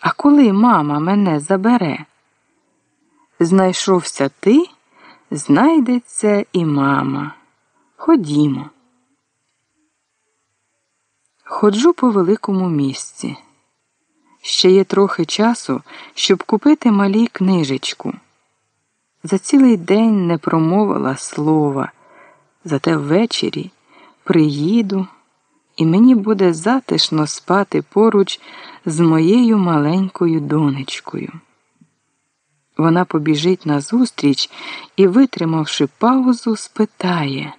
А коли мама мене забере? Знайшовся ти, знайдеться і мама. Ходімо. Ходжу по великому місці. Ще є трохи часу, щоб купити малій книжечку. За цілий день не промовила слова, зате ввечері приїду, і мені буде затишно спати поруч з моєю маленькою донечкою. Вона побіжить назустріч і, витримавши паузу, спитає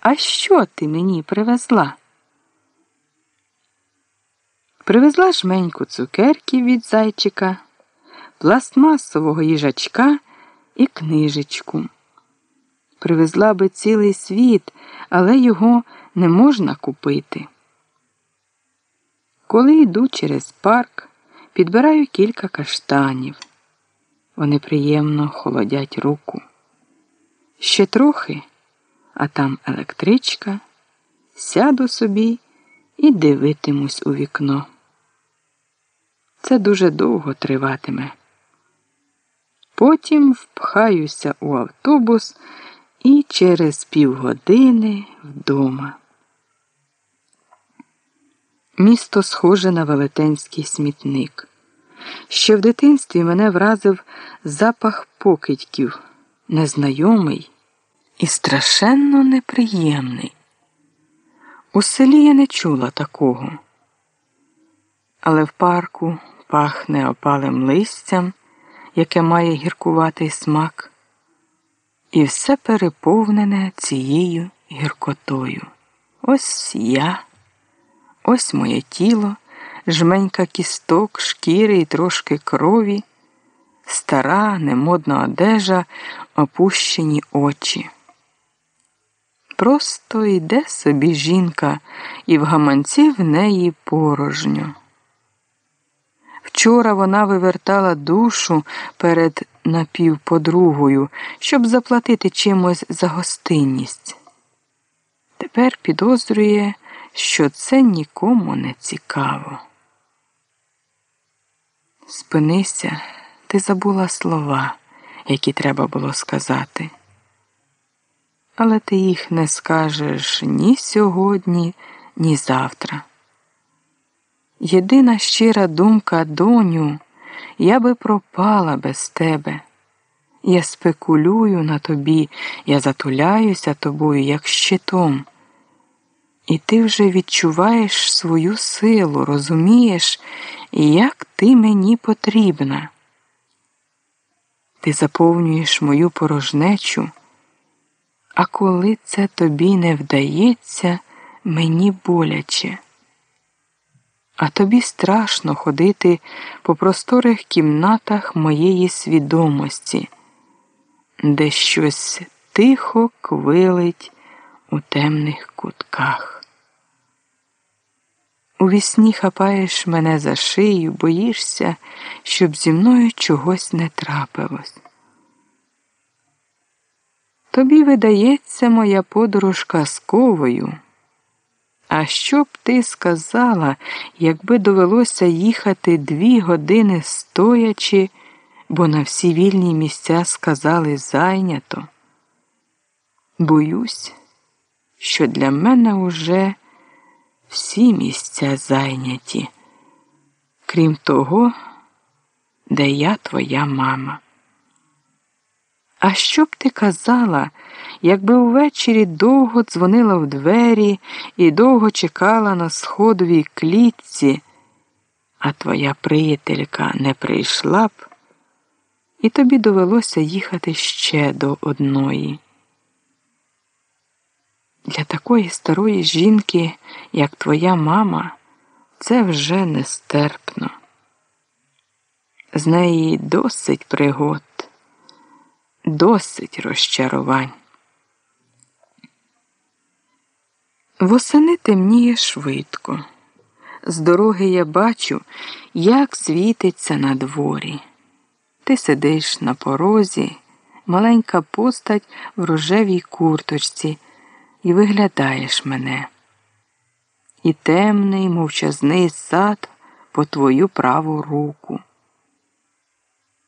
А що ти мені привезла? Привезла жменьку цукерків від зайчика, пластмасового їжачка і книжечку. Привезла би цілий світ, але його не можна купити. Коли йду через парк, підбираю кілька каштанів. Вони приємно холодять руку. Ще трохи, а там електричка, сяду собі і дивитимусь у вікно. Це дуже довго триватиме. Потім впхаюся у автобус і через півгодини вдома. Місто схоже на велетенський смітник. Ще в дитинстві мене вразив запах покидьків, незнайомий і страшенно неприємний. У селі я не чула такого, але в парку пахне опалим листям, яке має гіркуватий смак, і все переповнене цією гіркотою. Ось я, ось моє тіло, жменька кісток, шкіри і трошки крові, стара, немодна одежа, опущені очі. Просто йде собі жінка, і в гаманці в неї порожньо. Вчора вона вивертала душу перед напівподругою, щоб заплатити чимось за гостинність. Тепер підозрює, що це нікому не цікаво. Спинися, ти забула слова, які треба було сказати. Але ти їх не скажеш ні сьогодні, ні завтра. Єдина щира думка, доню, я би пропала без тебе. Я спекулюю на тобі, я затуляюся тобою, як щитом. І ти вже відчуваєш свою силу, розумієш, як ти мені потрібна. Ти заповнюєш мою порожнечу, а коли це тобі не вдається, мені боляче. А тобі страшно ходити по просторих кімнатах моєї свідомості, де щось тихо квилить у темних кутках. У вісні хапаєш мене за шию, боїшся, щоб зі мною чогось не трапилось. Тобі видається моя подорож казковою. А що б ти сказала, якби довелося їхати дві години стоячи, бо на всі вільні місця сказали зайнято? Боюсь, що для мене уже всі місця зайняті, крім того, де я твоя мама. А що б ти казала, якби увечері довго дзвонила в двері і довго чекала на сходовій клітці, а твоя приятелька не прийшла б, і тобі довелося їхати ще до одної. Для такої старої жінки, як твоя мама, це вже нестерпно. З неї досить пригод, досить розчарувань. Восени темніє швидко. З дороги я бачу, як світиться на дворі. Ти сидиш на порозі, маленька постать в рожевій курточці, і виглядаєш мене. І темний мовчазний сад по твою праву руку.